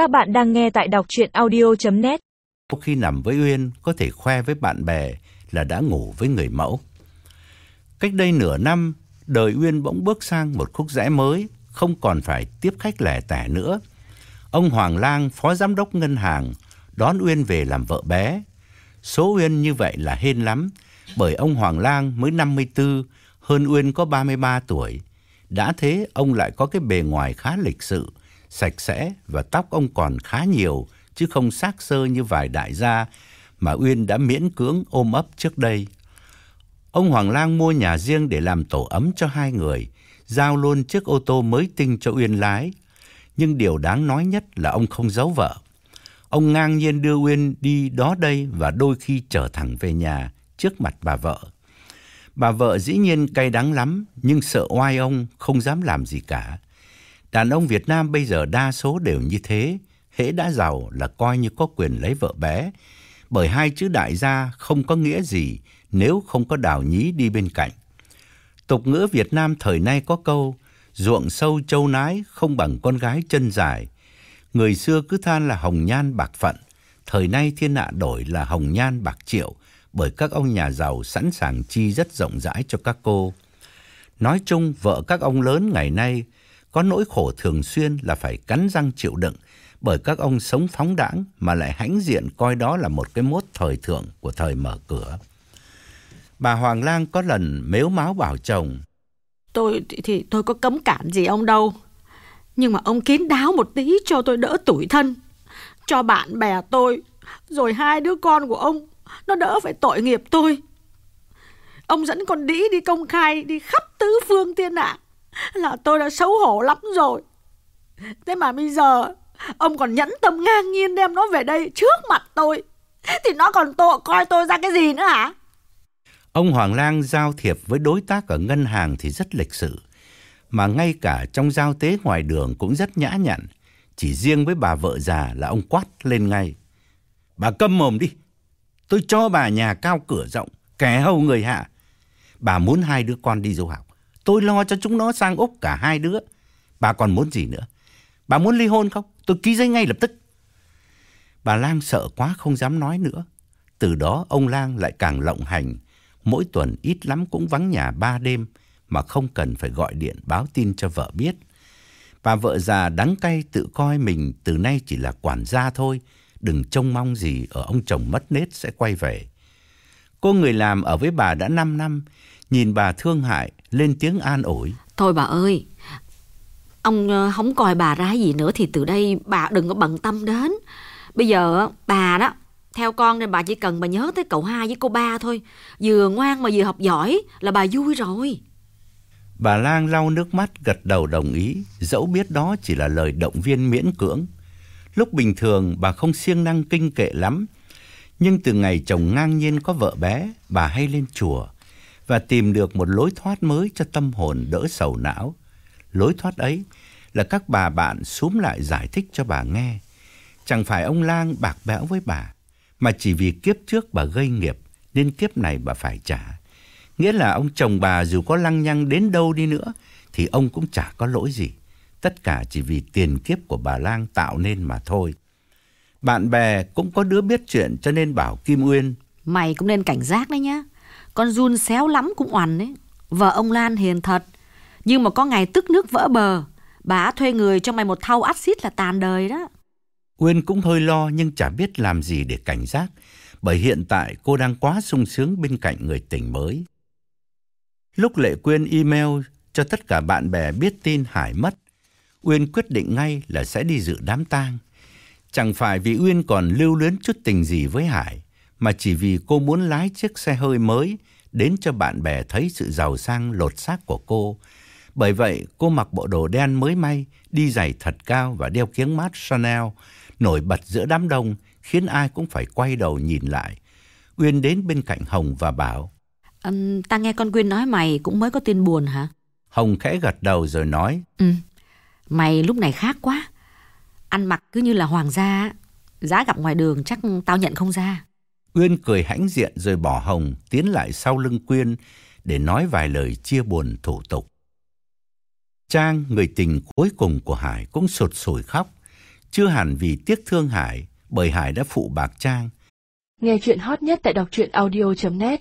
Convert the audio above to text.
Các bạn đang nghe tại đọc chuyện audio.net Khi nằm với Uyên, có thể khoe với bạn bè là đã ngủ với người mẫu. Cách đây nửa năm, đời Uyên bỗng bước sang một khúc rẽ mới, không còn phải tiếp khách lẻ tẻ nữa. Ông Hoàng Lang, phó giám đốc ngân hàng, đón Uyên về làm vợ bé. Số Uyên như vậy là hên lắm, bởi ông Hoàng Lang mới 54, hơn Uyên có 33 tuổi. Đã thế, ông lại có cái bề ngoài khá lịch sự, sạch sẽ và tóc ông còn khá nhiều, chứ không xác sơ như vài đại gia mà Uyên đã miễn cưỡng ôm ấp trước đây. Ông Hoàng Lang mua nhà riêng để làm tổ ấm cho hai người, giao luôn chiếc ô tô mới tinh cho Uyên lái. Nhưng điều đáng nói nhất là ông không giấu vợ. Ông ngang nhiên đưa Uyên đi đó đây và đôi khi trở thẳng về nhà trước mặt bà vợ. Bà vợ dĩ nhiên cay đắng lắm, nhưng sợ oai ông không dám làm gì cả. Đàn ông Việt Nam bây giờ đa số đều như thế, hễ đã giàu là coi như có quyền lấy vợ bé, bởi hai chữ đại gia không có nghĩa gì nếu không có đào nhí đi bên cạnh. Tục ngữ Việt Nam thời nay có câu, ruộng sâu châu nái không bằng con gái chân dài. Người xưa cứ than là hồng nhan bạc phận, thời nay thiên hạ đổi là hồng nhan bạc triệu, bởi các ông nhà giàu sẵn sàng chi rất rộng rãi cho các cô. Nói chung, vợ các ông lớn ngày nay có nỗi khổ thường xuyên là phải cắn răng chịu đựng bởi các ông sống phóng đãng mà lại hãnh diện coi đó là một cái mốt thời thượng của thời mở cửa. Bà Hoàng Lang có lần mếu máo bảo chồng. Tôi thì, tôi có cấm cản gì ông đâu. Nhưng mà ông kín đáo một tí cho tôi đỡ tủi thân. Cho bạn bè tôi, rồi hai đứa con của ông, nó đỡ phải tội nghiệp tôi. Ông dẫn con đĩ đi công khai, đi khắp tứ phương thiên hạ. Là tôi đã xấu hổ lắm rồi. Thế mà bây giờ, ông còn nhẫn tâm ngang nhiên đem nó về đây trước mặt tôi. Thì nó còn tội coi tôi ra cái gì nữa hả? Ông Hoàng Lang giao thiệp với đối tác ở ngân hàng thì rất lịch sự, mà ngay cả trong giao tế ngoài đường cũng rất nhã nhặn. Chỉ riêng với bà vợ già là ông quát lên ngay. Bà câm mồm đi, tôi cho bà nhà cao cửa rộng, kẻ hầu người hạ. Bà muốn hai đứa con đi du học, tôi lo cho chúng nó sang Úc cả hai đứa. Bà còn muốn gì nữa? Bà muốn ly hôn không? Tôi ký giấy ngay lập tức. Bà Lang sợ quá không dám nói nữa. Từ đó ông Lang lại càng lộng hành, mỗi tuần ít lắm cũng vắng nhà ba đêm mà không cần phải gọi điện báo tin cho vợ biết. Bà vợ già đắng cay tự coi mình từ nay chỉ là quản gia thôi, đừng trông mong gì ở ông chồng mất nết sẽ quay về. Cô người làm ở với bà đã 5 năm, nhìn bà thương hại, lên tiếng an ủi. Thôi bà ơi, ông ờ, không coi bà ra gì nữa thì từ đây bà đừng có bận tâm đến. Bây giờ bà đó theo con nên bà chỉ cần bà nhớ tới cậu hai với cô ba thôi. Vừa ngoan mà vừa học giỏi là bà vui rồi. Bà Lang lau nước mắt gật đầu đồng ý, dẫu biết đó chỉ là lời động viên miễn cưỡng. Lúc bình thường bà không siêng năng kinh kệ lắm, nhưng từ ngày chồng ngang nhiên có vợ bé, bà hay lên chùa và tìm được một lối thoát mới cho tâm hồn đỡ sầu não. Lối thoát ấy là các bà bạn xúm lại giải thích cho bà nghe. Chẳng phải ông Lang bạc bẽo với bà, mà chỉ vì kiếp trước bà gây nghiệp nên kiếp này bà phải trả. Nghĩa là ông chồng bà dù có lăng nhăng đến đâu đi nữa thì ông cũng chả có lỗi gì. Tất cả chỉ vì tiền kiếp của bà Lang tạo nên mà thôi. Bạn bè cũng có đứa biết chuyện cho nên bảo Kim Uyên. Mày cũng nên cảnh giác đấy nhá. Con run xéo lắm cũng oằn đấy. Vợ ông Lan hiền thật. Nhưng mà có ngày tức nước vỡ bờ. Bà thuê người cho mày một thau axit là tàn đời đó. Uyên cũng hơi lo nhưng chả biết làm gì để cảnh giác. Bởi hiện tại cô đang quá sung sướng bên cạnh người tình mới. Lúc Lệ Quyên email cho tất cả bạn bè biết tin Hải mất, Uyên quyết định ngay là sẽ đi dự đám tang. Chẳng phải vì Uyên còn lưu luyến chút tình gì với Hải, mà chỉ vì cô muốn lái chiếc xe hơi mới đến cho bạn bè thấy sự giàu sang lột xác của cô. Bởi vậy, cô mặc bộ đồ đen mới may, đi giày thật cao và đeo kiếng mát Chanel, nổi bật giữa đám đông, khiến ai cũng phải quay đầu nhìn lại. Uyên đến bên cạnh Hồng và bảo, um, Ta nghe con Quyên nói mày cũng mới có tin buồn hả? Hồng khẽ gật đầu rồi nói, Ừ, mày lúc này khác quá. Ăn mặc cứ như là hoàng gia, giá gặp ngoài đường chắc tao nhận không ra. Uyên cười hãnh diện rồi bỏ Hồng tiến lại sau lưng Quyên để nói vài lời chia buồn thủ tục. Trang, người tình cuối cùng của Hải cũng sụt sùi khóc. chưa hẳn vì tiếc thương Hải, bởi Hải đã phụ bạc Trang. Nghe chuyện hot nhất tại đọc truyện audio.net